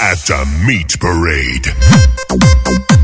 at the Meat Parade.